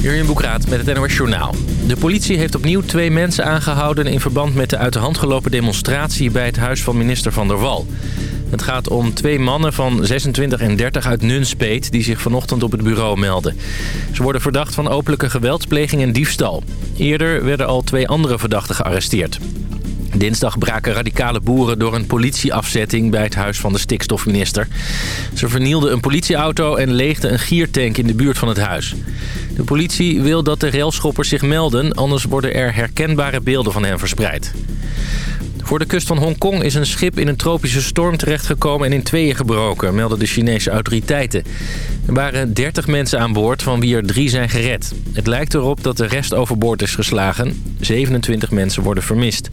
Jurjen Boekraat met het NOS Journaal. De politie heeft opnieuw twee mensen aangehouden... in verband met de uit de hand gelopen demonstratie... bij het huis van minister Van der Wal. Het gaat om twee mannen van 26 en 30 uit Nunspeet... die zich vanochtend op het bureau melden. Ze worden verdacht van openlijke geweldspleging en diefstal. Eerder werden al twee andere verdachten gearresteerd. Dinsdag braken radicale boeren door een politieafzetting bij het huis van de stikstofminister. Ze vernielden een politieauto en leegden een giertank in de buurt van het huis. De politie wil dat de railschoppers zich melden, anders worden er herkenbare beelden van hen verspreid. Voor de kust van Hongkong is een schip in een tropische storm terechtgekomen en in tweeën gebroken, melden de Chinese autoriteiten. Er waren 30 mensen aan boord, van wie er drie zijn gered. Het lijkt erop dat de rest overboord is geslagen. 27 mensen worden vermist.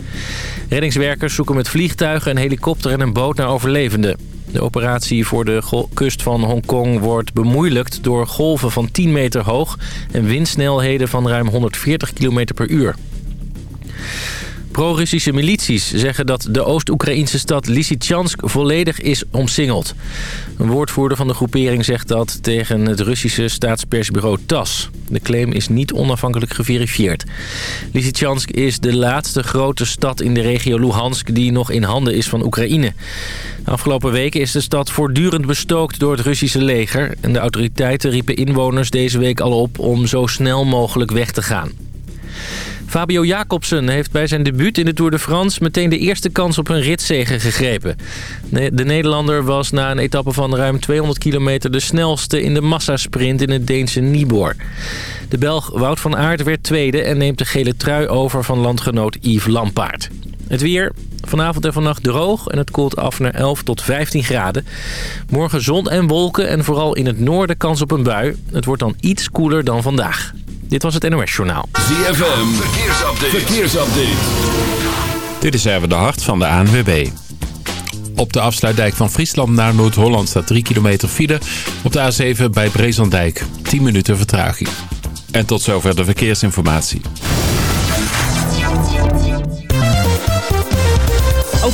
Reddingswerkers zoeken met vliegtuigen, een helikopter en een boot naar overlevenden. De operatie voor de kust van Hongkong wordt bemoeilijkt door golven van 10 meter hoog... en windsnelheden van ruim 140 km per uur. Pro-Russische milities zeggen dat de Oost-Oekraïnse stad Lysychansk volledig is omsingeld. Een woordvoerder van de groepering zegt dat tegen het Russische staatspersbureau TAS. De claim is niet onafhankelijk geverifieerd. Lysychansk is de laatste grote stad in de regio Luhansk die nog in handen is van Oekraïne. Afgelopen weken is de stad voortdurend bestookt door het Russische leger... en de autoriteiten riepen inwoners deze week al op om zo snel mogelijk weg te gaan. Fabio Jacobsen heeft bij zijn debuut in de Tour de France... meteen de eerste kans op een ritzegen gegrepen. De Nederlander was na een etappe van ruim 200 kilometer... de snelste in de massasprint in het Deense Nibor. De Belg Wout van Aert werd tweede... en neemt de gele trui over van landgenoot Yves Lampaard. Het weer, vanavond en vannacht droog en het koelt af naar 11 tot 15 graden. Morgen zon en wolken en vooral in het noorden kans op een bui. Het wordt dan iets koeler dan vandaag. Dit was het NOS Journaal. ZFM, verkeersupdate. verkeersupdate. Dit is even de hart van de ANWB. Op de afsluitdijk van Friesland naar Noord-Holland staat 3 kilometer file. Op de A7 bij Brezandijk 10 minuten vertraging. En tot zover de verkeersinformatie.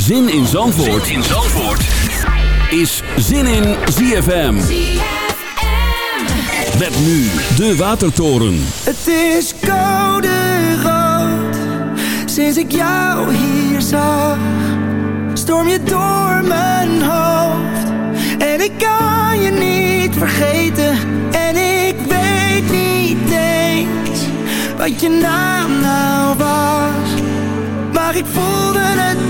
Zin in Zandvoort, zin in Zandvoort. is Zin in ZFM. Met nu de Watertoren. Het is koude rood, sinds ik jou hier zag. Storm je door mijn hoofd, en ik kan je niet vergeten. En ik weet niet eens, wat je naam nou was. Maar ik voelde het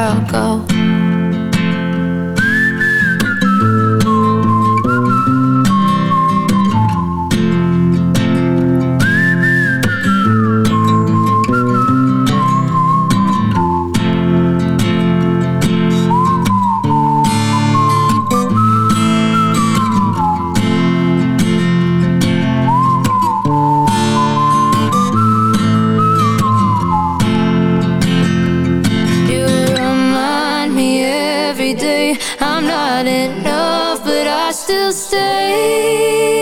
I'll go. Still stay.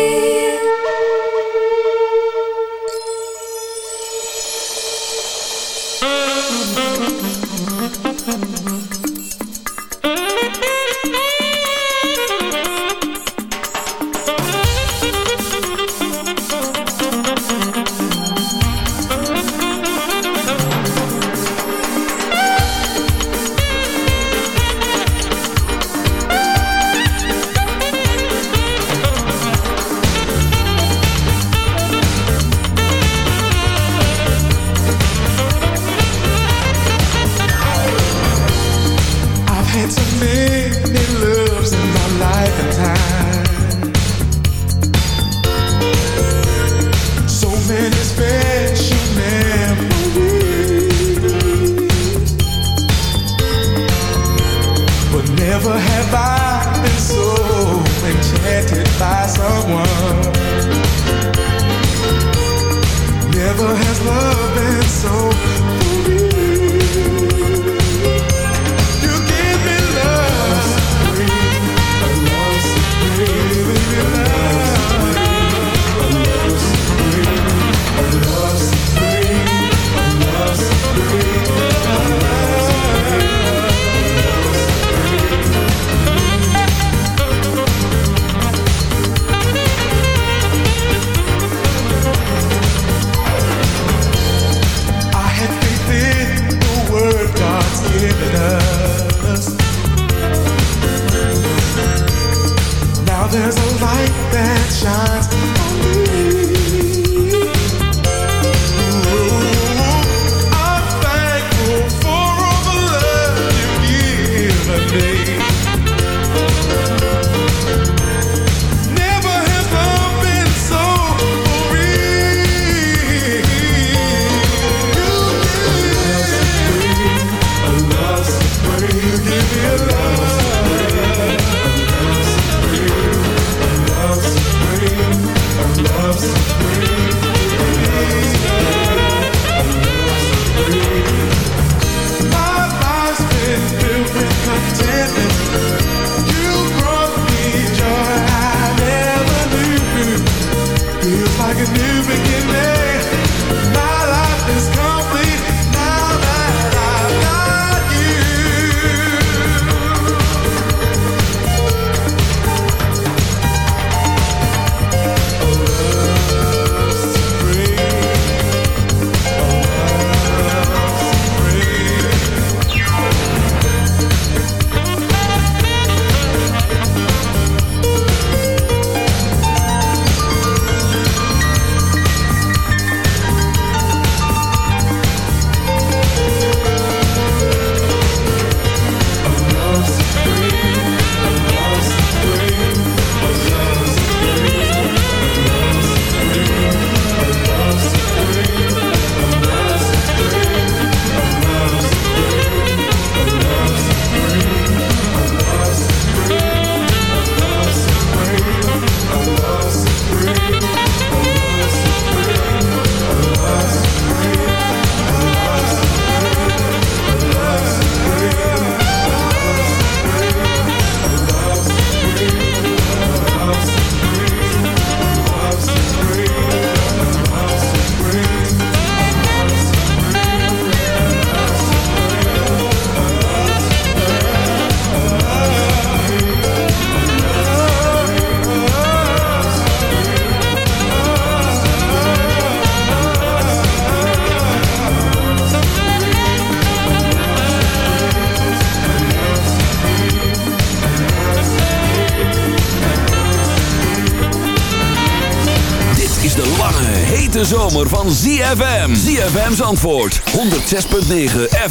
van ZFM. ZFM's antwoord. 106.9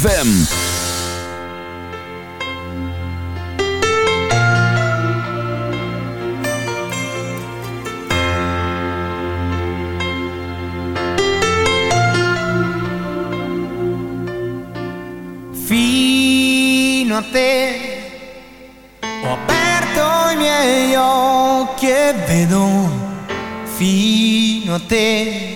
FM. Fino a te ho aperto i miei occhi e vedo fino a te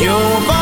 You're.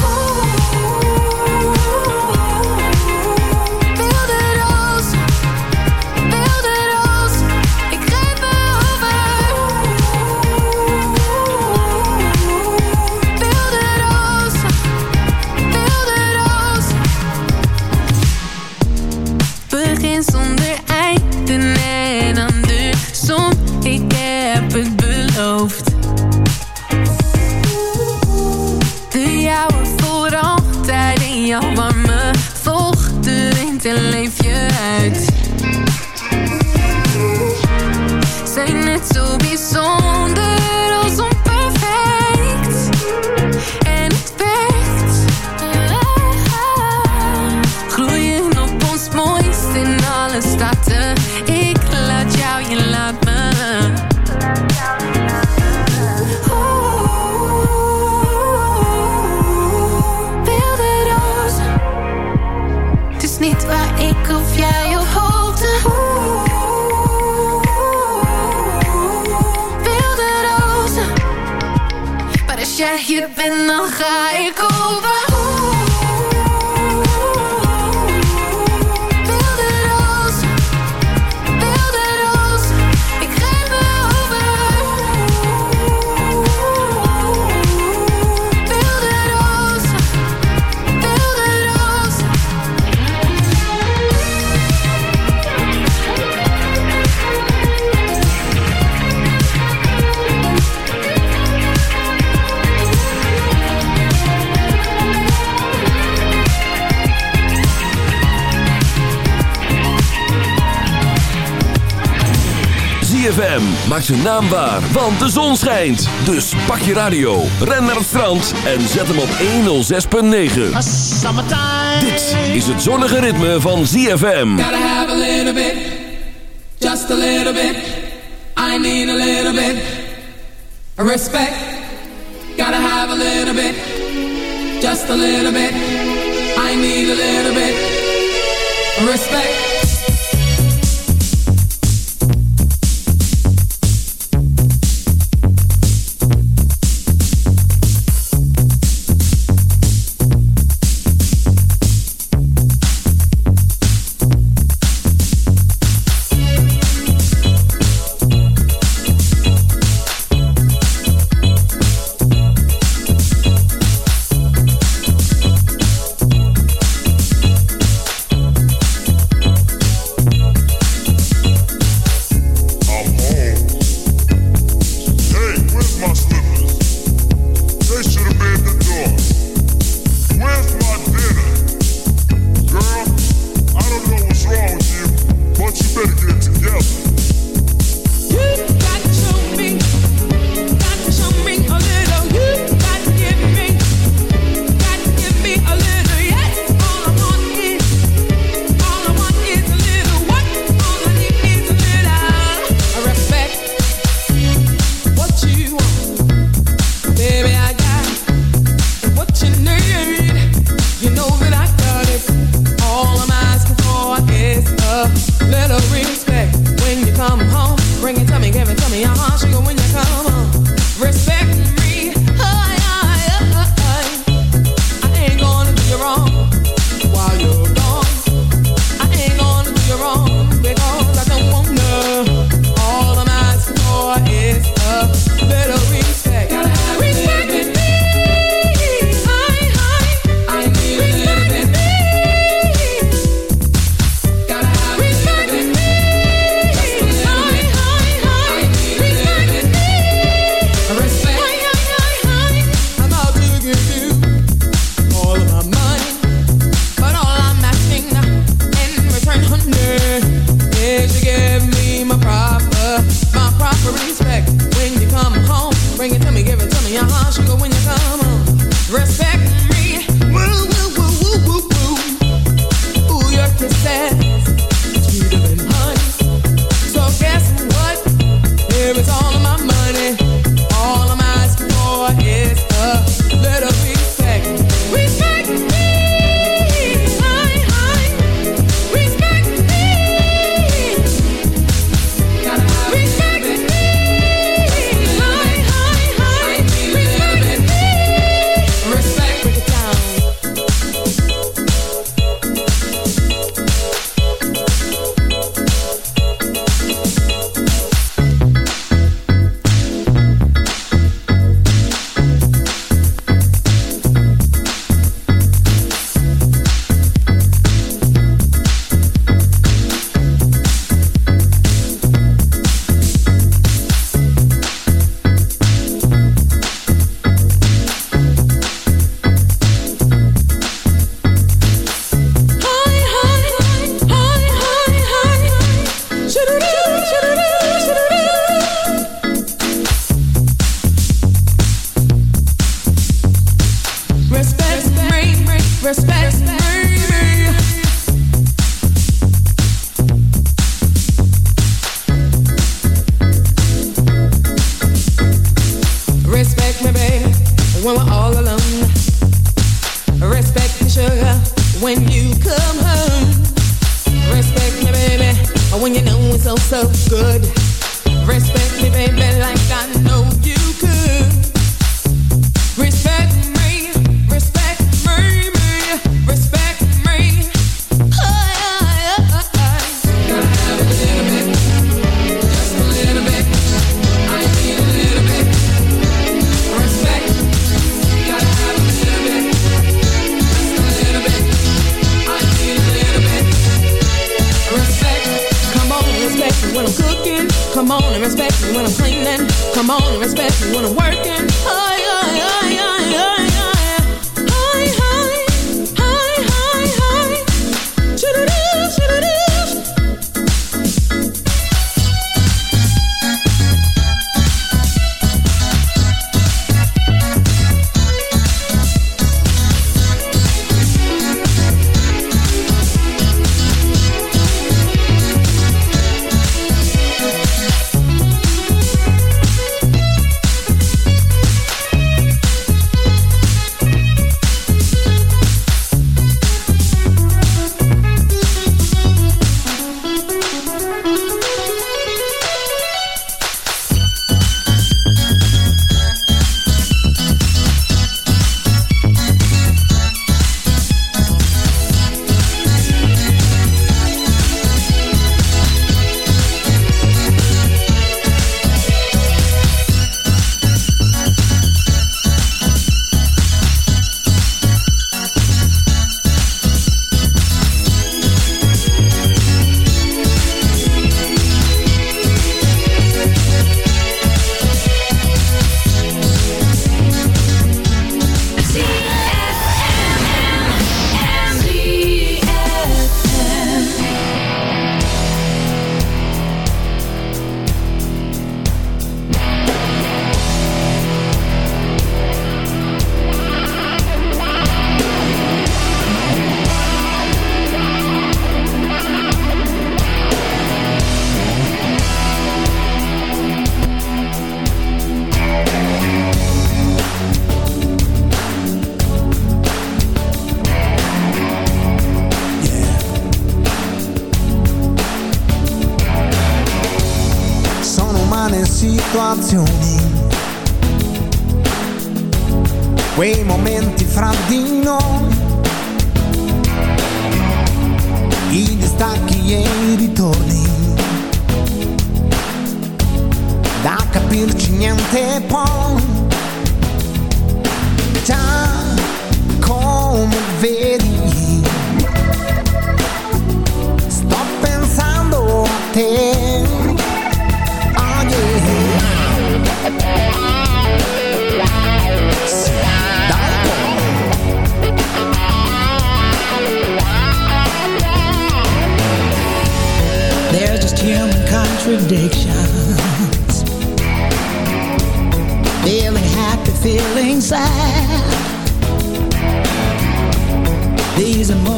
ZFM maakt zijn naam waar, want de zon schijnt. Dus pak je radio, ren naar het strand en zet hem op 106.9. Dit is het zonnige ritme van ZFM. Gotta have a little bit, just a little bit. I need a little bit respect. Gotta have a little bit, just a little bit. I need a little bit respect.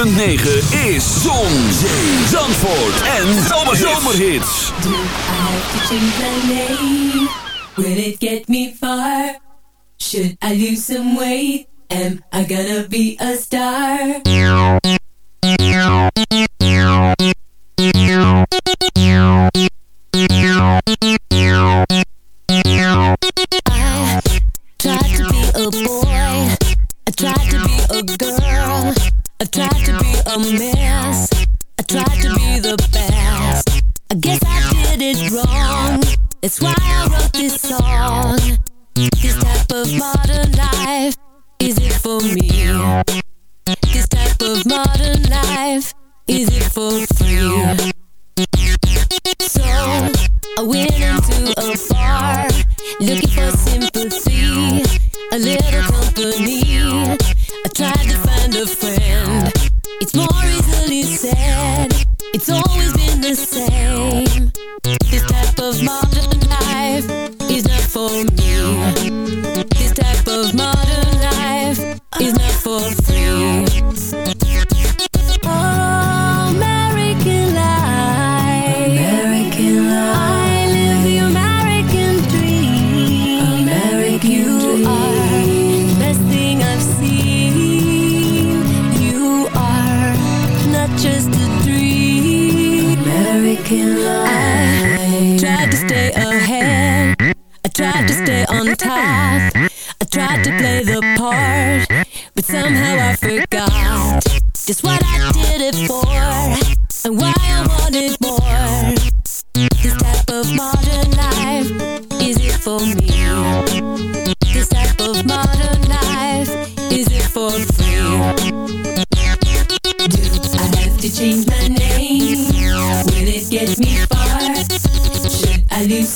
106.9 is Zon, Zee, Zandvoort en Zomerhits. Do I have to change my name? Will it get me far? Should I lose some weight? Am I gonna be a star?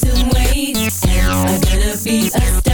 some weights gonna be a star.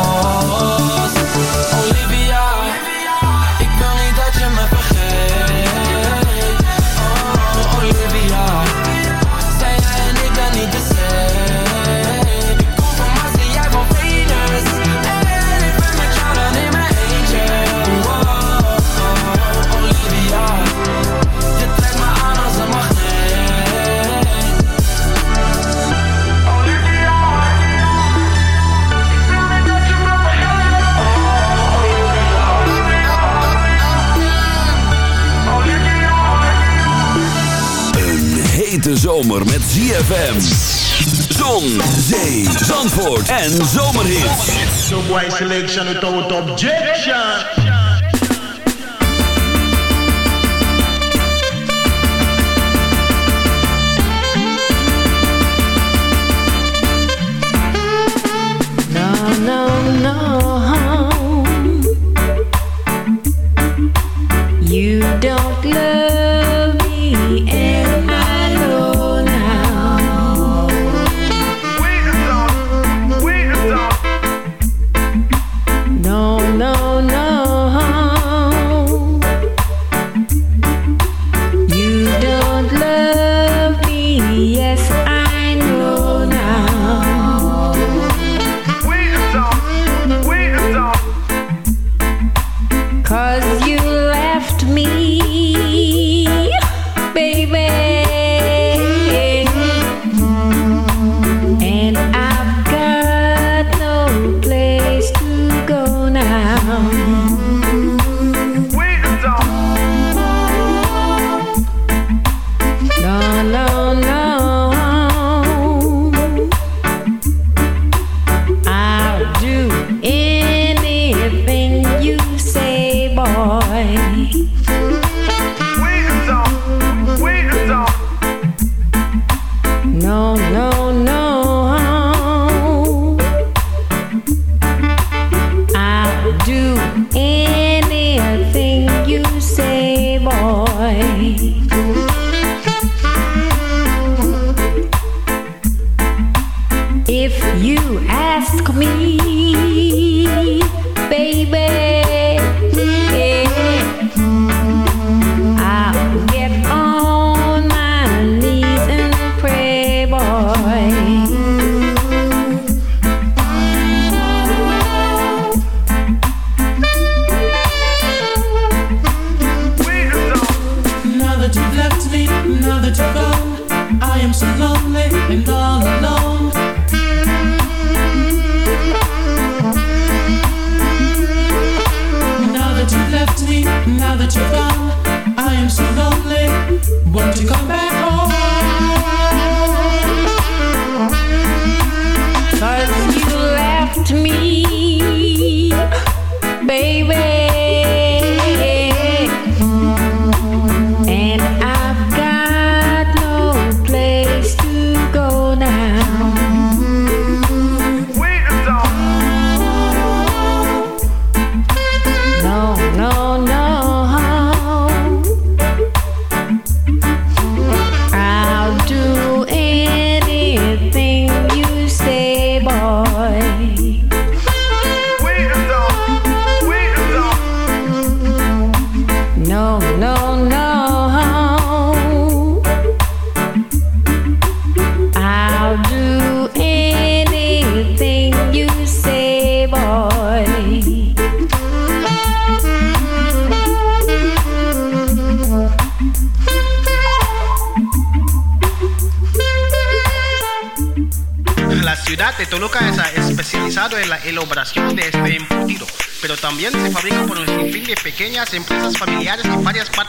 hete zomer met ZFM. Zon, zee, zandvoort en zomerhit. Subway selection without objection.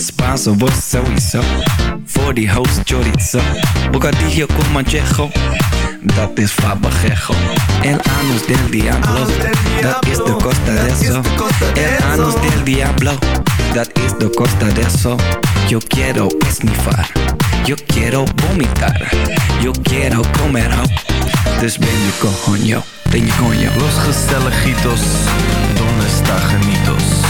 Spanso, vos sowieso. Voor die host chorizo. Bocadillo con manchejo. Dat is fabajejo. El anus del diablo. Dat is de costa de eso. El anus del diablo. Dat is de costa de eso. Yo quiero esnifar. Yo quiero vomitar. Yo quiero comer ho. Dus ben je coño. Ben je coño. Los gezelligitos, donde está genitos?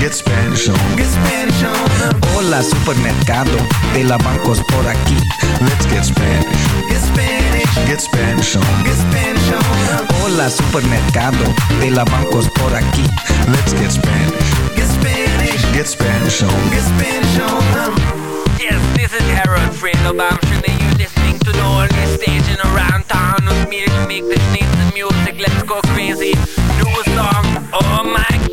Get Spanish on. Get Spanish on. Hola supermercado de la bancos por aquí. Let's get Spanish. Get Spanish. Get Spanish on. Get Spanish on. Hola supermercado de la bancos por aquí. Let's get Spanish. Get Spanish. Get Spanish on. Get Spanish on. Yes, this is Harold Fredo Bamshin and you're listening to the only stage in around town with me to make this nice music. Let's go crazy. Do a song. Oh my god.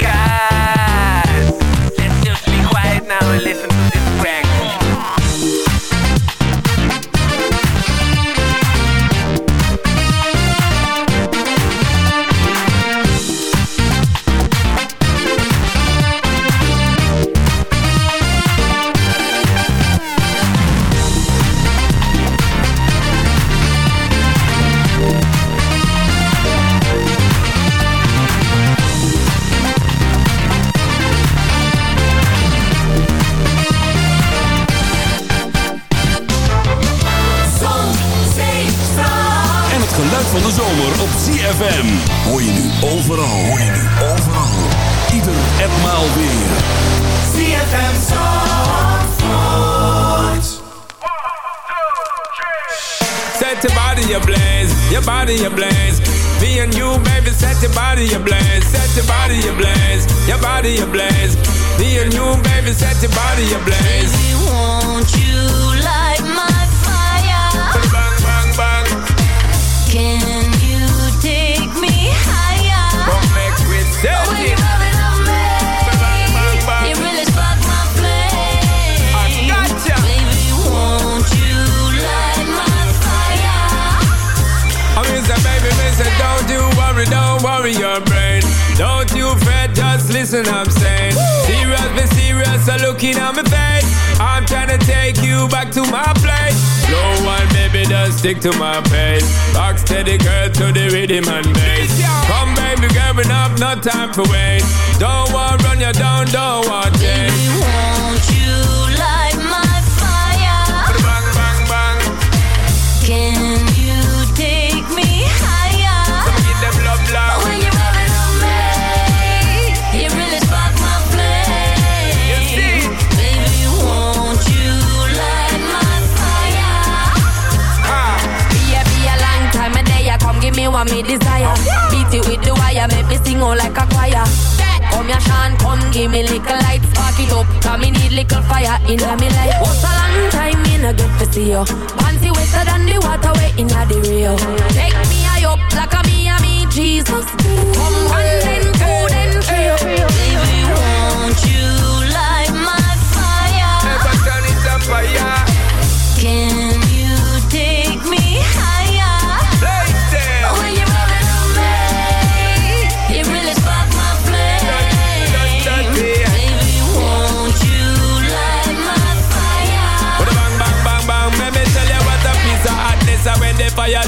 All like a choir. Come here, Sean, come give me little light, spark it up. Cause me need little fire in me life. What's a long time me no get to see you? Panty wetter than the water way in the Rio. Take me high up like a me and me Jesus. Come one then two then three. Baby, won't you light my fire? Never turn it up fire.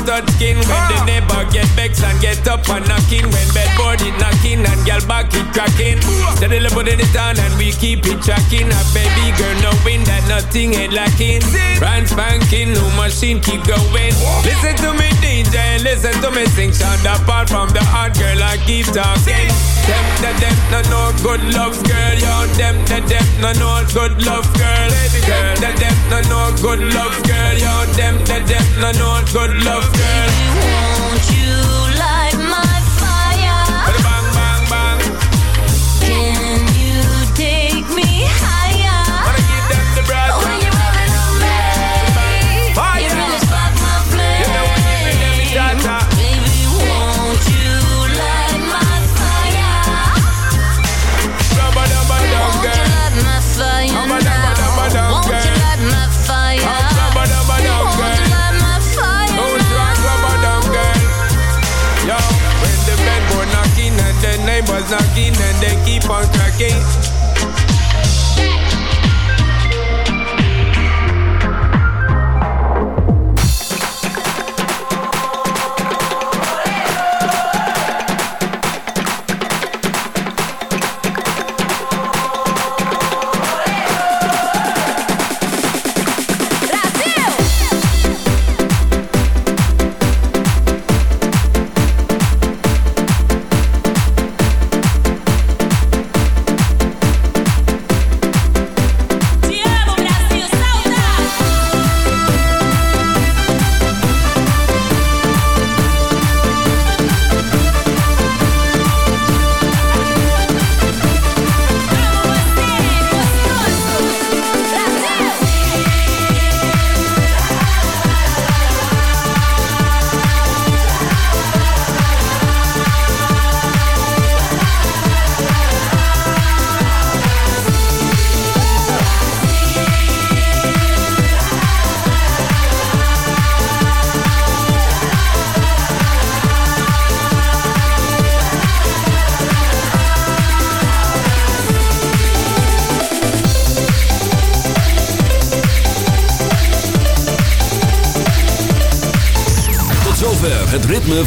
Touch skin. When the neighbor get vexed and get up and knocking. When bedboard it knocking and girl back it cracking. Steadily putting it on and we keep it tracking. A baby girl knowing that nothing ain't lacking. Brand spanking, new machine keep going. Listen to me DJ listen to me sing. Sound apart from the hard girl I keep talking. Them, them, them, no no good love girl. Yo, them, them, them, no no good love girl. Girl, them, them, no no good love girl. Yo, them, them, them, no no good love girl. Won't you